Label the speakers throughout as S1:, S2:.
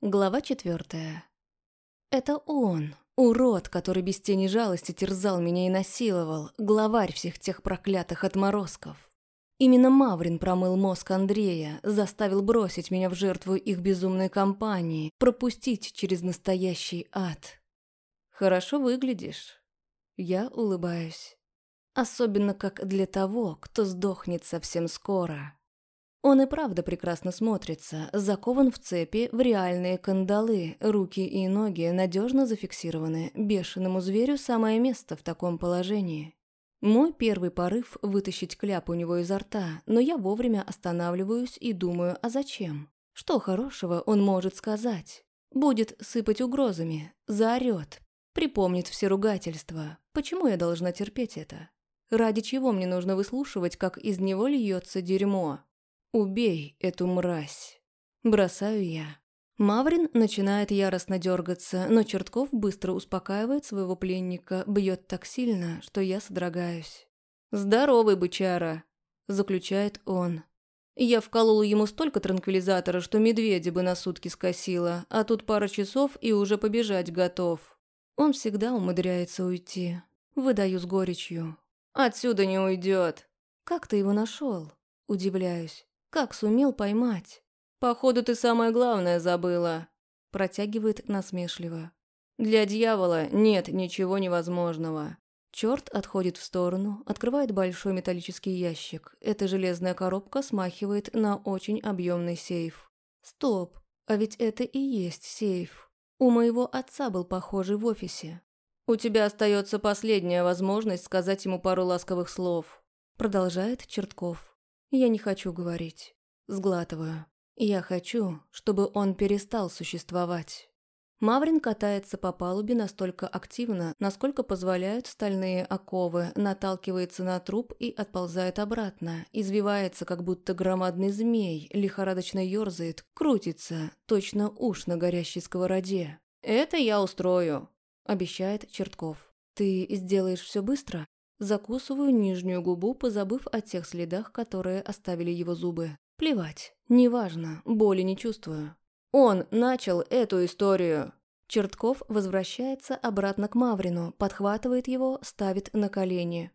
S1: Глава четвертая. Это он, урод, который без тени жалости терзал меня и насиловал, главарь всех тех проклятых отморозков. Именно Маврин промыл мозг Андрея, заставил бросить меня в жертву их безумной компании, пропустить через настоящий ад. Хорошо выглядишь. Я улыбаюсь. Особенно как для того, кто сдохнет совсем скоро. Он и правда прекрасно смотрится, закован в цепи, в реальные кандалы, руки и ноги надежно зафиксированы. Бешеному зверю самое место в таком положении. Мой первый порыв – вытащить кляп у него изо рта, но я вовремя останавливаюсь и думаю, а зачем? Что хорошего он может сказать? Будет сыпать угрозами, заорет, припомнит все ругательства. Почему я должна терпеть это? Ради чего мне нужно выслушивать, как из него льется дерьмо? «Убей эту мразь!» Бросаю я. Маврин начинает яростно дергаться, но Чертков быстро успокаивает своего пленника, бьет так сильно, что я содрогаюсь. «Здоровый бычара!» – заключает он. Я вколола ему столько транквилизатора, что медведя бы на сутки скосила, а тут пара часов и уже побежать готов. Он всегда умудряется уйти. Выдаю с горечью. «Отсюда не уйдет!» «Как ты его нашел? Удивляюсь. Как сумел поймать? Походу, ты самое главное забыла. Протягивает насмешливо. Для дьявола нет ничего невозможного. Черт отходит в сторону, открывает большой металлический ящик. Эта железная коробка смахивает на очень объемный сейф. Стоп, а ведь это и есть сейф. У моего отца был похожий в офисе. У тебя остается последняя возможность сказать ему пару ласковых слов. Продолжает Чертков. Я не хочу говорить. Сглатываю. Я хочу, чтобы он перестал существовать. Маврин катается по палубе настолько активно, насколько позволяют стальные оковы, наталкивается на труп и отползает обратно, извивается, как будто громадный змей, лихорадочно ерзает, крутится, точно уж на горящей сковороде. «Это я устрою», – обещает Чертков. «Ты сделаешь все быстро?» Закусываю нижнюю губу, позабыв о тех следах, которые оставили его зубы. Плевать, неважно, боли не чувствую. Он начал эту историю. Чертков возвращается обратно к Маврину, подхватывает его, ставит на колени.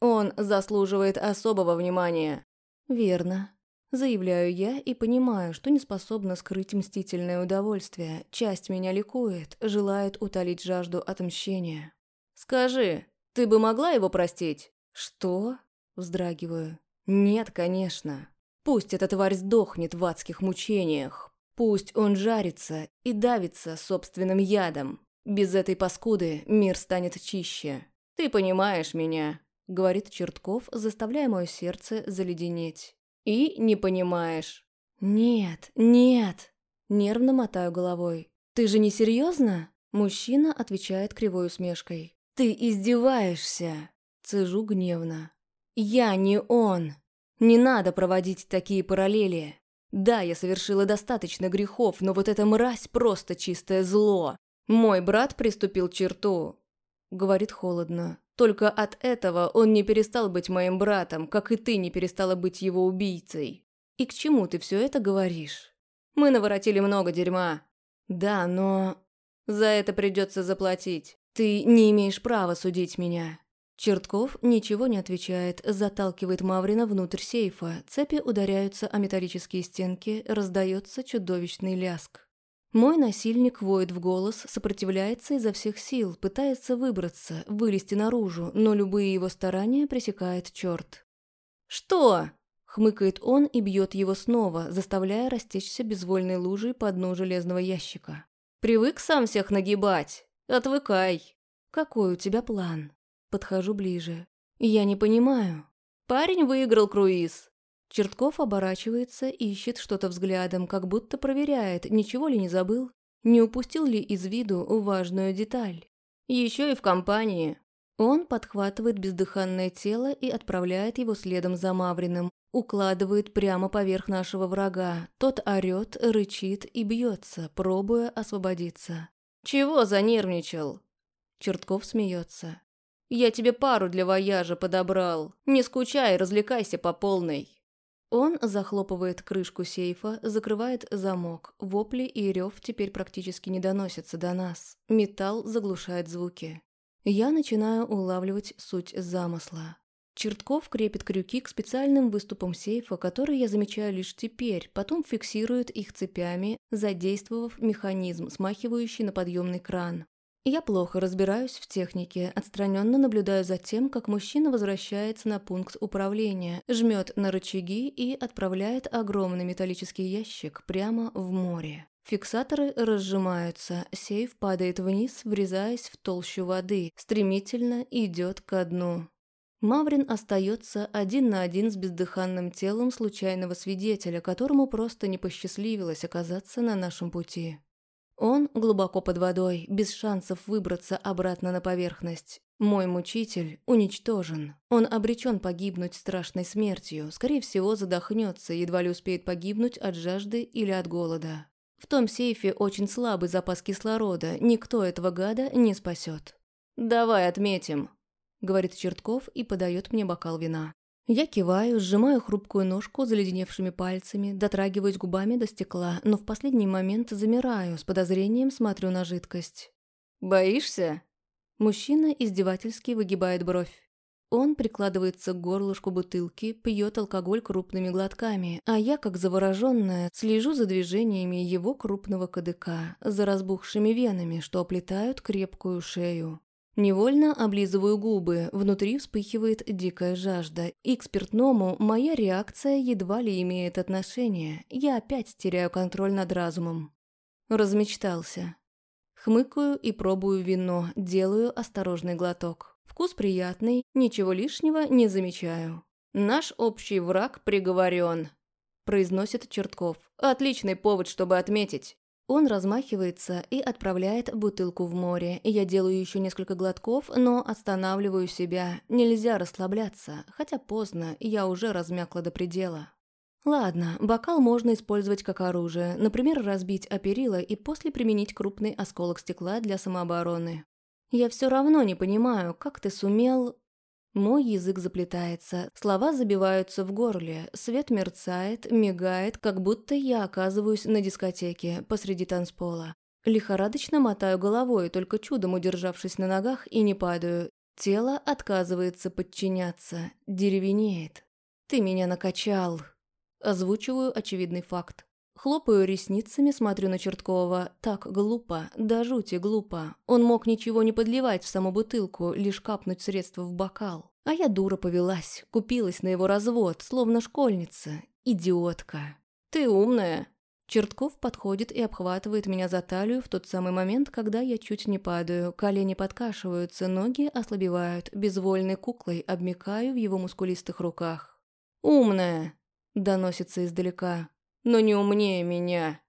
S1: Он заслуживает особого внимания. Верно. Заявляю я и понимаю, что не способна скрыть мстительное удовольствие. Часть меня ликует, желает утолить жажду отмщения. «Скажи, ты бы могла его простить?» «Что?» – вздрагиваю. «Нет, конечно. Пусть эта тварь сдохнет в адских мучениях. Пусть он жарится и давится собственным ядом. Без этой паскуды мир станет чище. Ты понимаешь меня?» – говорит Чертков, заставляя мое сердце заледенеть. «И не понимаешь». «Нет, нет!» – нервно мотаю головой. «Ты же не серьезно?» Мужчина отвечает кривой усмешкой. «Ты издеваешься!» Цежу гневно. «Я не он! Не надо проводить такие параллели! Да, я совершила достаточно грехов, но вот эта мразь просто чистое зло! Мой брат приступил черту!» Говорит холодно. «Только от этого он не перестал быть моим братом, как и ты не перестала быть его убийцей. И к чему ты все это говоришь? Мы наворотили много дерьма. Да, но... За это придется заплатить. «Ты не имеешь права судить меня». Чертков ничего не отвечает, заталкивает Маврина внутрь сейфа, цепи ударяются о металлические стенки, раздается чудовищный ляск. Мой насильник воет в голос, сопротивляется изо всех сил, пытается выбраться, вылезти наружу, но любые его старания пресекает черт. «Что?» – хмыкает он и бьет его снова, заставляя растечься безвольной лужей по дну железного ящика. «Привык сам всех нагибать?» Отвыкай. Какой у тебя план? Подхожу ближе. Я не понимаю. Парень выиграл круиз. Чертков оборачивается, ищет что-то взглядом, как будто проверяет, ничего ли не забыл, не упустил ли из виду важную деталь. Еще и в компании. Он подхватывает бездыханное тело и отправляет его следом за Мавриным, укладывает прямо поверх нашего врага. Тот орёт, рычит и бьется, пробуя освободиться. «Чего занервничал?» Чертков смеется. «Я тебе пару для вояжа подобрал. Не скучай, развлекайся по полной». Он захлопывает крышку сейфа, закрывает замок. Вопли и рев теперь практически не доносятся до нас. Металл заглушает звуки. Я начинаю улавливать суть замысла. Чертков крепит крюки к специальным выступам сейфа, которые я замечаю лишь теперь, потом фиксирует их цепями, задействовав механизм, смахивающий на подъемный кран. Я плохо разбираюсь в технике, отстраненно наблюдаю за тем, как мужчина возвращается на пункт управления, жмет на рычаги и отправляет огромный металлический ящик прямо в море. Фиксаторы разжимаются, сейф падает вниз, врезаясь в толщу воды, стремительно идет ко дну. Маврин остается один на один с бездыханным телом случайного свидетеля, которому просто не посчастливилось оказаться на нашем пути. Он глубоко под водой, без шансов выбраться обратно на поверхность. Мой мучитель уничтожен. Он обречен погибнуть страшной смертью, скорее всего задохнется, едва ли успеет погибнуть от жажды или от голода. В том сейфе очень слабый запас кислорода, никто этого гада не спасет. «Давай отметим», — говорит Чертков и подает мне бокал вина. Я киваю, сжимаю хрупкую ножку заледеневшими пальцами, дотрагиваюсь губами до стекла, но в последний момент замираю, с подозрением смотрю на жидкость. «Боишься?» Мужчина издевательски выгибает бровь. Он прикладывается к горлышку бутылки, пьет алкоголь крупными глотками, а я, как завороженная, слежу за движениями его крупного кадыка, за разбухшими венами, что оплетают крепкую шею. Невольно облизываю губы, внутри вспыхивает дикая жажда, и к спиртному моя реакция едва ли имеет отношение, я опять теряю контроль над разумом. Размечтался. Хмыкаю и пробую вино, делаю осторожный глоток. Вкус приятный, ничего лишнего не замечаю. «Наш общий враг приговорен», – произносит Чертков. «Отличный повод, чтобы отметить». Он размахивается и отправляет бутылку в море. Я делаю еще несколько глотков, но останавливаю себя. Нельзя расслабляться, хотя поздно, я уже размякла до предела. Ладно, бокал можно использовать как оружие, например, разбить о и после применить крупный осколок стекла для самообороны. Я все равно не понимаю, как ты сумел... Мой язык заплетается, слова забиваются в горле, свет мерцает, мигает, как будто я оказываюсь на дискотеке посреди танцпола. Лихорадочно мотаю головой, только чудом удержавшись на ногах и не падаю. Тело отказывается подчиняться, деревенеет. «Ты меня накачал!» Озвучиваю очевидный факт. Хлопаю ресницами, смотрю на Черткова. Так глупо, до жути глупо. Он мог ничего не подливать в саму бутылку, лишь капнуть средства в бокал. А я дура повелась, купилась на его развод, словно школьница. Идиотка. «Ты умная!» Чертков подходит и обхватывает меня за талию в тот самый момент, когда я чуть не падаю. Колени подкашиваются, ноги ослабевают. Безвольной куклой обмикаю в его мускулистых руках. «Умная!» – доносится издалека но не умнее меня.